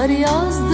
yar yazdı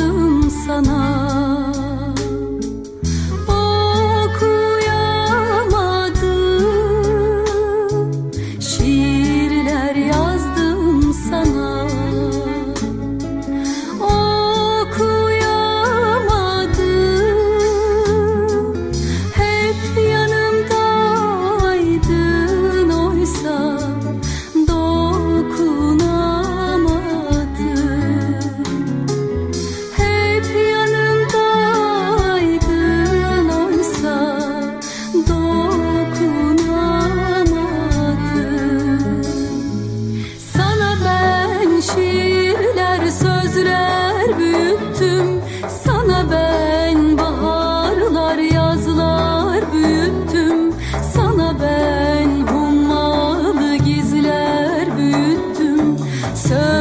Sana ben baharlar yazlar büyüttüm. Sana ben hummalı gizler büyüttüm. Söyle